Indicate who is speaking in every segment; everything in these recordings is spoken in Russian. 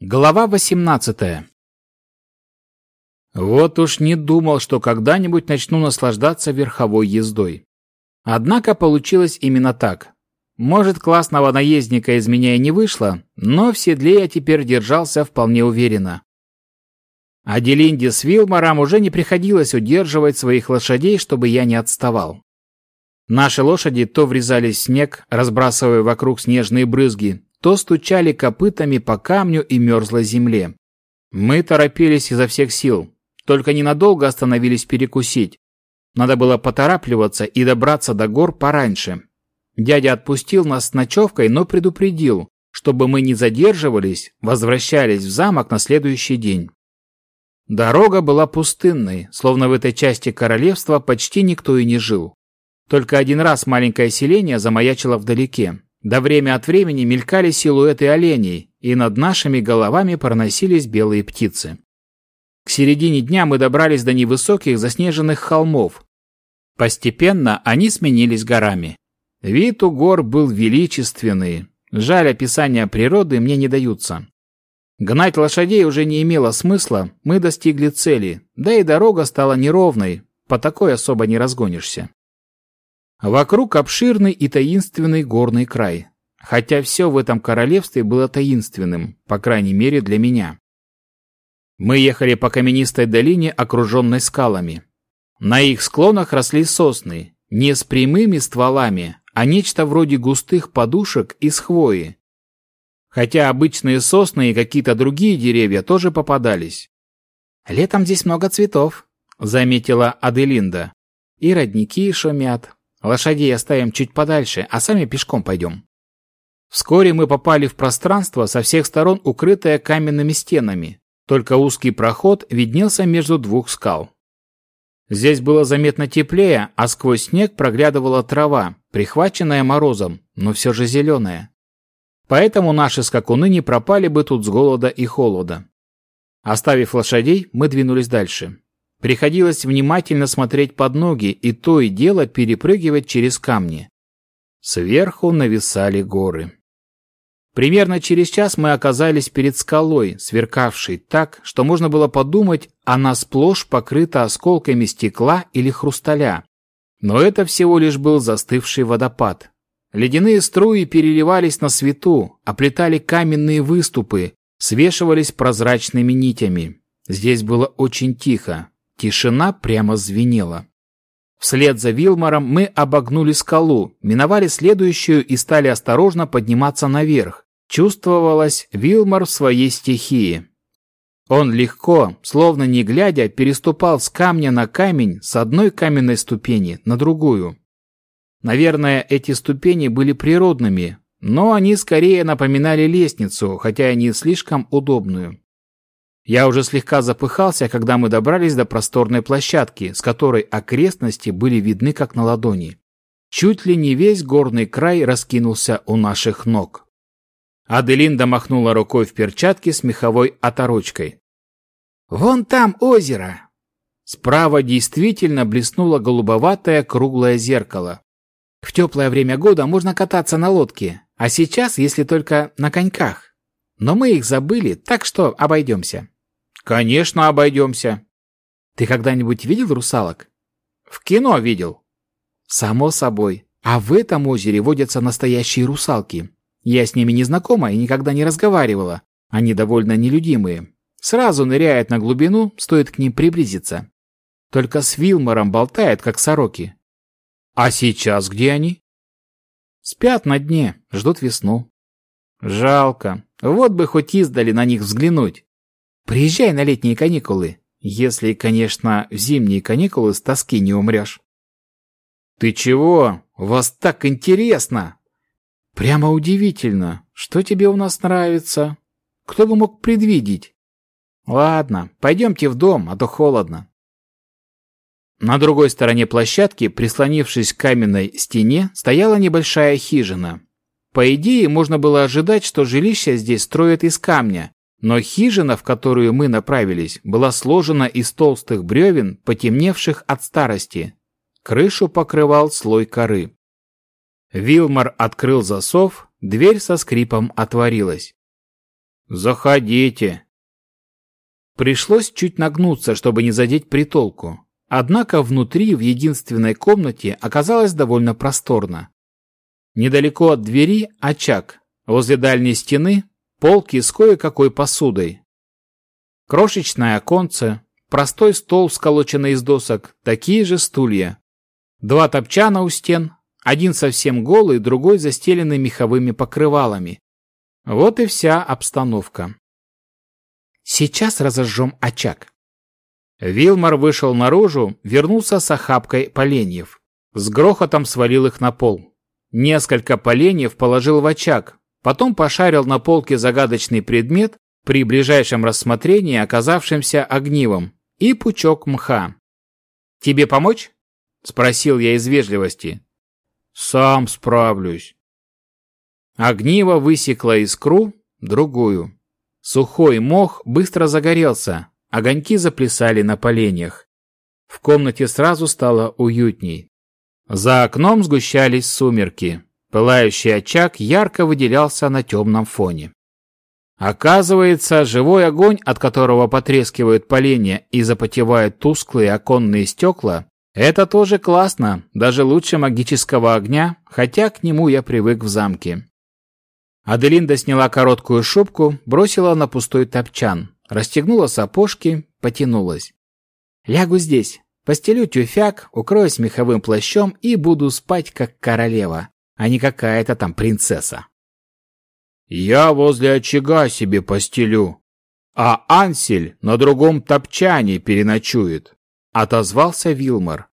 Speaker 1: Глава 18 Вот уж не думал, что когда-нибудь начну наслаждаться верховой ездой. Однако получилось именно так. Может, классного наездника из меня и не вышло, но в седле я теперь держался вполне уверенно. Аделинде с Вилмором уже не приходилось удерживать своих лошадей, чтобы я не отставал. Наши лошади то врезались в снег, разбрасывая вокруг снежные брызги, то стучали копытами по камню и мерзлой земле. Мы торопились изо всех сил, только ненадолго остановились перекусить. Надо было поторапливаться и добраться до гор пораньше. Дядя отпустил нас с ночевкой, но предупредил, чтобы мы не задерживались, возвращались в замок на следующий день. Дорога была пустынной, словно в этой части королевства почти никто и не жил. Только один раз маленькое селение замаячило вдалеке. Да время от времени мелькали силуэты оленей, и над нашими головами проносились белые птицы. К середине дня мы добрались до невысоких заснеженных холмов. Постепенно они сменились горами. Вид у гор был величественный. Жаль, описания природы мне не даются. Гнать лошадей уже не имело смысла, мы достигли цели, да и дорога стала неровной, по такой особо не разгонишься. Вокруг обширный и таинственный горный край. Хотя все в этом королевстве было таинственным, по крайней мере для меня. Мы ехали по каменистой долине, окруженной скалами. На их склонах росли сосны, не с прямыми стволами, а нечто вроде густых подушек из хвои. Хотя обычные сосны и какие-то другие деревья тоже попадались. «Летом здесь много цветов», — заметила Аделинда. «И родники шумят, Лошадей оставим чуть подальше, а сами пешком пойдем. Вскоре мы попали в пространство со всех сторон, укрытое каменными стенами. Только узкий проход виднелся между двух скал. Здесь было заметно теплее, а сквозь снег проглядывала трава, прихваченная морозом, но все же зеленая. Поэтому наши скакуны не пропали бы тут с голода и холода. Оставив лошадей, мы двинулись дальше. Приходилось внимательно смотреть под ноги и то и дело перепрыгивать через камни. Сверху нависали горы. Примерно через час мы оказались перед скалой, сверкавшей так, что можно было подумать, она сплошь покрыта осколками стекла или хрусталя. Но это всего лишь был застывший водопад. Ледяные струи переливались на свету, оплетали каменные выступы, свешивались прозрачными нитями. Здесь было очень тихо, Тишина прямо звенела. Вслед за Вилмором мы обогнули скалу, миновали следующую и стали осторожно подниматься наверх. Чувствовалось Вилмор в своей стихии. Он легко, словно не глядя, переступал с камня на камень с одной каменной ступени на другую. Наверное, эти ступени были природными, но они скорее напоминали лестницу, хотя и не слишком удобную. Я уже слегка запыхался, когда мы добрались до просторной площадки, с которой окрестности были видны как на ладони. Чуть ли не весь горный край раскинулся у наших ног. Аделинда махнула рукой в перчатке с меховой оторочкой. «Вон там озеро!» Справа действительно блеснуло голубоватое круглое зеркало. В теплое время года можно кататься на лодке, а сейчас, если только на коньках. Но мы их забыли, так что обойдемся. Конечно, обойдемся. Ты когда-нибудь видел русалок? В кино видел. Само собой. А в этом озере водятся настоящие русалки. Я с ними не знакома и никогда не разговаривала. Они довольно нелюдимые. Сразу ныряют на глубину, стоит к ним приблизиться. Только с Вилмором болтает, как сороки. А сейчас где они? Спят на дне, ждут весну. Жалко. Вот бы хоть издали на них взглянуть. Приезжай на летние каникулы, если, конечно, в зимние каникулы с тоски не умрешь. Ты чего? У вас так интересно! Прямо удивительно. Что тебе у нас нравится? Кто бы мог предвидеть? Ладно, пойдемте в дом, а то холодно. На другой стороне площадки, прислонившись к каменной стене, стояла небольшая хижина. По идее, можно было ожидать, что жилище здесь строят из камня, но хижина, в которую мы направились, была сложена из толстых бревен, потемневших от старости. Крышу покрывал слой коры. Вилмар открыл засов, дверь со скрипом отворилась. Заходите. Пришлось чуть нагнуться, чтобы не задеть притолку. Однако внутри, в единственной комнате, оказалось довольно просторно. Недалеко от двери очаг, возле дальней стены полки с кое-какой посудой. Крошечное оконце, простой стол, сколоченный из досок, такие же стулья. Два топчана у стен, один совсем голый, другой застеленный меховыми покрывалами. Вот и вся обстановка. Сейчас разожжем очаг. Вилмар вышел наружу, вернулся с охапкой поленьев. С грохотом свалил их на пол. Несколько поленьев положил в очаг, потом пошарил на полке загадочный предмет, при ближайшем рассмотрении оказавшимся огнивом, и пучок мха. «Тебе помочь?» – спросил я из вежливости. «Сам справлюсь». Огниво высекло искру, другую. Сухой мох быстро загорелся, огоньки заплясали на поленьях. В комнате сразу стало уютней. За окном сгущались сумерки. Пылающий очаг ярко выделялся на темном фоне. Оказывается, живой огонь, от которого потрескивают поленья и запотевают тусклые оконные стекла, это тоже классно, даже лучше магического огня, хотя к нему я привык в замке. Аделинда сняла короткую шубку, бросила на пустой топчан, расстегнула сапожки, потянулась. «Лягу здесь, Постелю тюфяк, укроюсь меховым плащом и буду спать как королева, а не какая-то там принцесса.
Speaker 2: Я возле очага себе постелю, а Ансель на другом топчане переночует, отозвался Вилмар.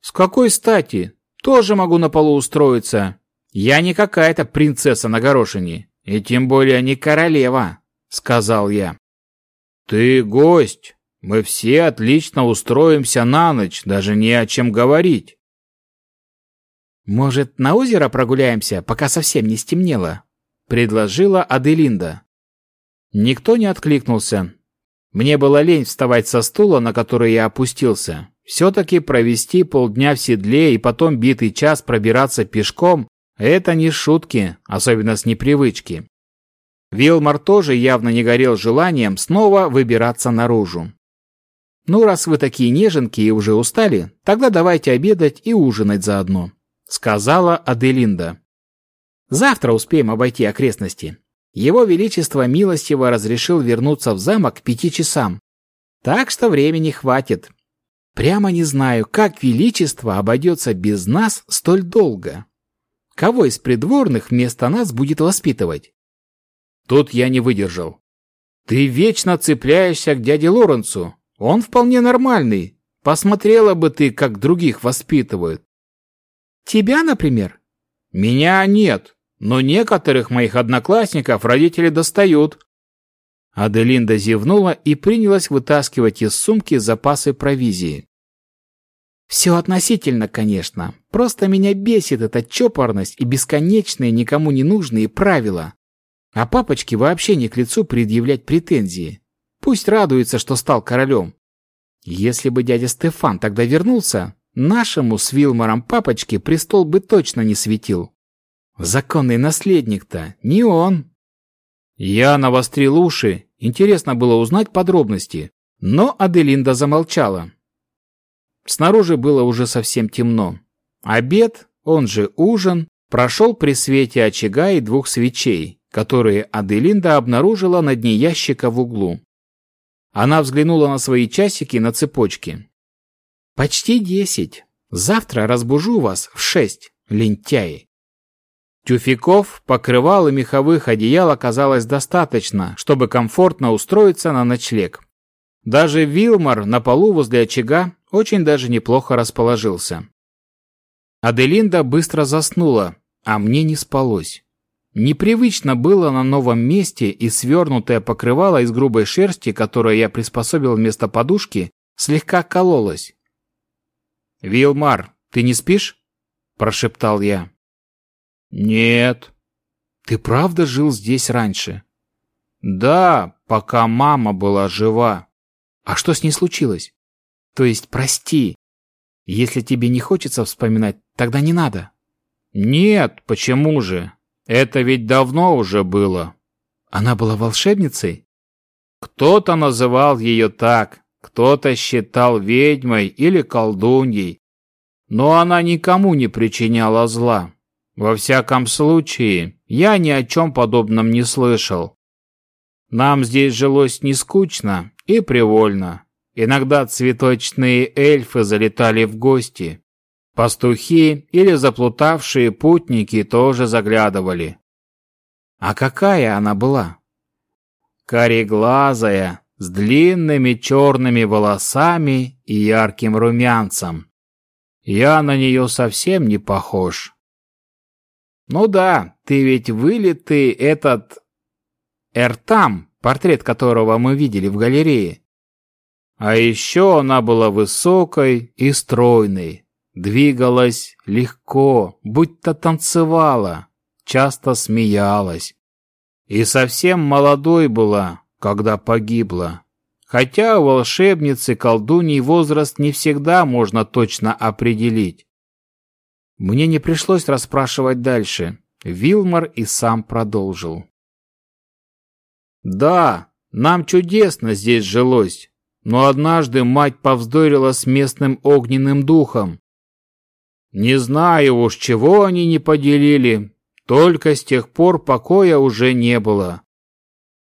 Speaker 1: С какой стати? Тоже могу на полу устроиться. Я не какая-то принцесса на горошине, и тем более не королева, сказал я.
Speaker 2: Ты гость, мы все отлично устроимся на ночь, даже не о чем говорить.
Speaker 1: Может, на озеро прогуляемся, пока совсем не стемнело? предложила Аделинда. Никто не откликнулся. Мне было лень вставать со стула, на который я опустился. Все-таки провести полдня в седле и потом битый час пробираться пешком – это не шутки, особенно с непривычки. Вилмар тоже явно не горел желанием снова выбираться наружу. «Ну, раз вы такие неженки и уже устали, тогда давайте обедать и ужинать заодно», — сказала Аделинда. «Завтра успеем обойти окрестности. Его Величество милостиво разрешил вернуться в замок к пяти часам. Так что времени хватит. Прямо не знаю, как Величество обойдется без нас столь долго. Кого из придворных вместо нас будет воспитывать?» Тут я не выдержал. «Ты вечно цепляешься к дяде Лоренцу, он вполне нормальный. Посмотрела бы ты, как других воспитывают. Тебя, например? Меня нет, но некоторых моих одноклассников родители достают. Аделинда зевнула и принялась вытаскивать из сумки запасы провизии. Все относительно, конечно. Просто меня бесит эта чопорность и бесконечные никому не нужные правила. А папочке вообще не к лицу предъявлять претензии. Пусть радуется, что стал королем. Если бы дядя Стефан тогда вернулся, нашему с Вилмором папочке престол бы точно не светил. Законный наследник-то не он. Я навострил уши, интересно было узнать подробности, но Аделинда замолчала. Снаружи было уже совсем темно. Обед, он же ужин, прошел при свете очага и двух свечей, которые Аделинда обнаружила на дне ящика в углу. Она взглянула на свои часики на цепочке. «Почти десять. Завтра разбужу вас в шесть, лентяи». Тюфяков, покрывал и меховых одеял оказалось достаточно, чтобы комфортно устроиться на ночлег. Даже Вилмар на полу возле очага очень даже неплохо расположился. Аделинда быстро заснула, а мне не спалось. Непривычно было на новом месте и свернутое покрывало из грубой шерсти, которое я приспособил вместо подушки, слегка кололось. «Вилмар, ты не спишь?» – прошептал я.
Speaker 2: «Нет».
Speaker 1: «Ты правда жил здесь раньше?»
Speaker 2: «Да, пока мама была жива».
Speaker 1: «А что с ней случилось?» «То есть, прости, если тебе не хочется вспоминать, тогда не надо».
Speaker 2: «Нет, почему же? Это ведь давно уже было.
Speaker 1: Она была волшебницей?
Speaker 2: Кто-то называл ее так, кто-то считал ведьмой или колдуньей, но она никому не причиняла зла. Во всяком случае, я ни о чем подобном не слышал. Нам здесь жилось не скучно и привольно. Иногда цветочные эльфы залетали в гости. Пастухи или заплутавшие путники тоже заглядывали.
Speaker 1: А какая она была?
Speaker 2: Кореглазая, с длинными черными волосами и ярким румянцем. Я на нее совсем не похож.
Speaker 1: Ну да, ты ведь вылитый этот... Эртам, портрет которого мы видели в галерее.
Speaker 2: А еще она была высокой и стройной, двигалась легко, будто танцевала, часто смеялась. И совсем молодой была, когда погибла. Хотя у волшебницы колдуньи возраст не всегда можно точно определить.
Speaker 1: Мне не пришлось расспрашивать дальше. Вилмар и сам продолжил.
Speaker 2: Да, нам чудесно здесь жилось, но однажды мать повздорила с местным огненным духом. Не знаю уж, чего они не поделили, только с тех пор покоя уже не было.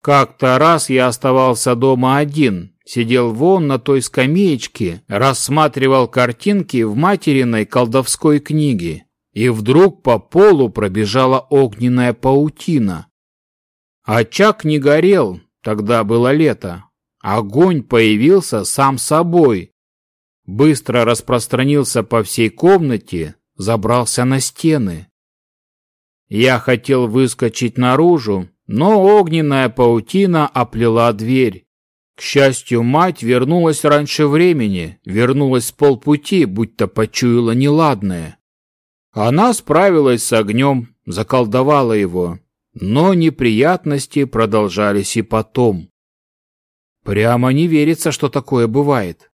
Speaker 2: Как-то раз я оставался дома один, сидел вон на той скамеечке, рассматривал картинки в материной колдовской книге, и вдруг по полу пробежала огненная паутина. Очаг не горел, тогда было лето. Огонь появился сам собой. Быстро распространился по всей комнате, забрался на стены. Я хотел выскочить наружу, но огненная паутина оплела дверь. К счастью, мать вернулась раньше времени, вернулась с полпути, будто почуяла неладное. Она справилась с огнем, заколдовала его, но неприятности продолжались и потом.
Speaker 1: Прямо не верится, что такое бывает.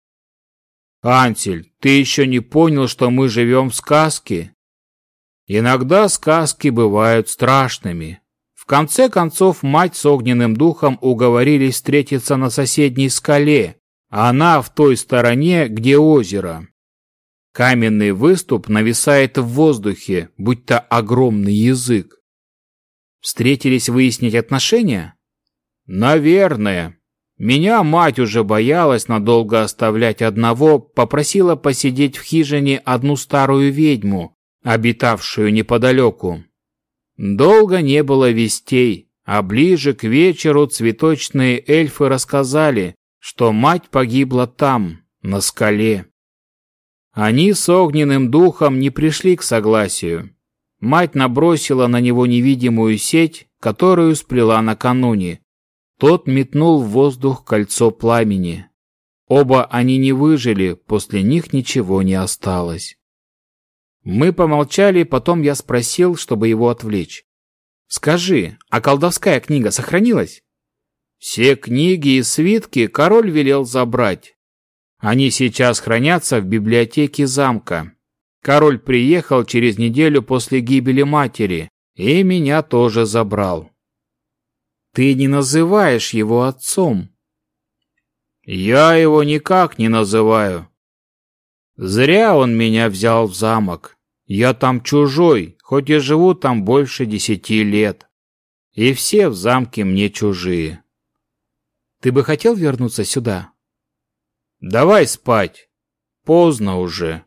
Speaker 2: Ансель, ты еще не понял, что мы живем в сказке? Иногда сказки бывают страшными, в конце концов, мать с огненным духом уговорились встретиться на соседней скале. Она в той стороне, где озеро. Каменный выступ нависает в воздухе, будто огромный язык.
Speaker 1: Встретились выяснить отношения?
Speaker 2: Наверное. Меня мать уже боялась надолго оставлять одного, попросила посидеть в хижине одну старую ведьму, обитавшую неподалеку. Долго не было вестей, а ближе к вечеру цветочные эльфы рассказали, что мать погибла там, на скале. Они с огненным духом не пришли к согласию. Мать набросила на него невидимую сеть, которую сплела накануне. Тот метнул в воздух кольцо пламени. Оба они не выжили, после них ничего не осталось. Мы помолчали, потом я спросил, чтобы его отвлечь. «Скажи, а колдовская книга сохранилась?» «Все книги и свитки король велел забрать. Они сейчас хранятся в библиотеке замка. Король приехал через неделю после гибели матери, и меня тоже забрал».
Speaker 1: «Ты не называешь его отцом?»
Speaker 2: «Я его никак не называю. Зря он меня взял в замок. Я там чужой, хоть и живу там больше десяти лет. И все в замке мне чужие.
Speaker 1: Ты бы хотел вернуться сюда?
Speaker 2: Давай спать. Поздно уже.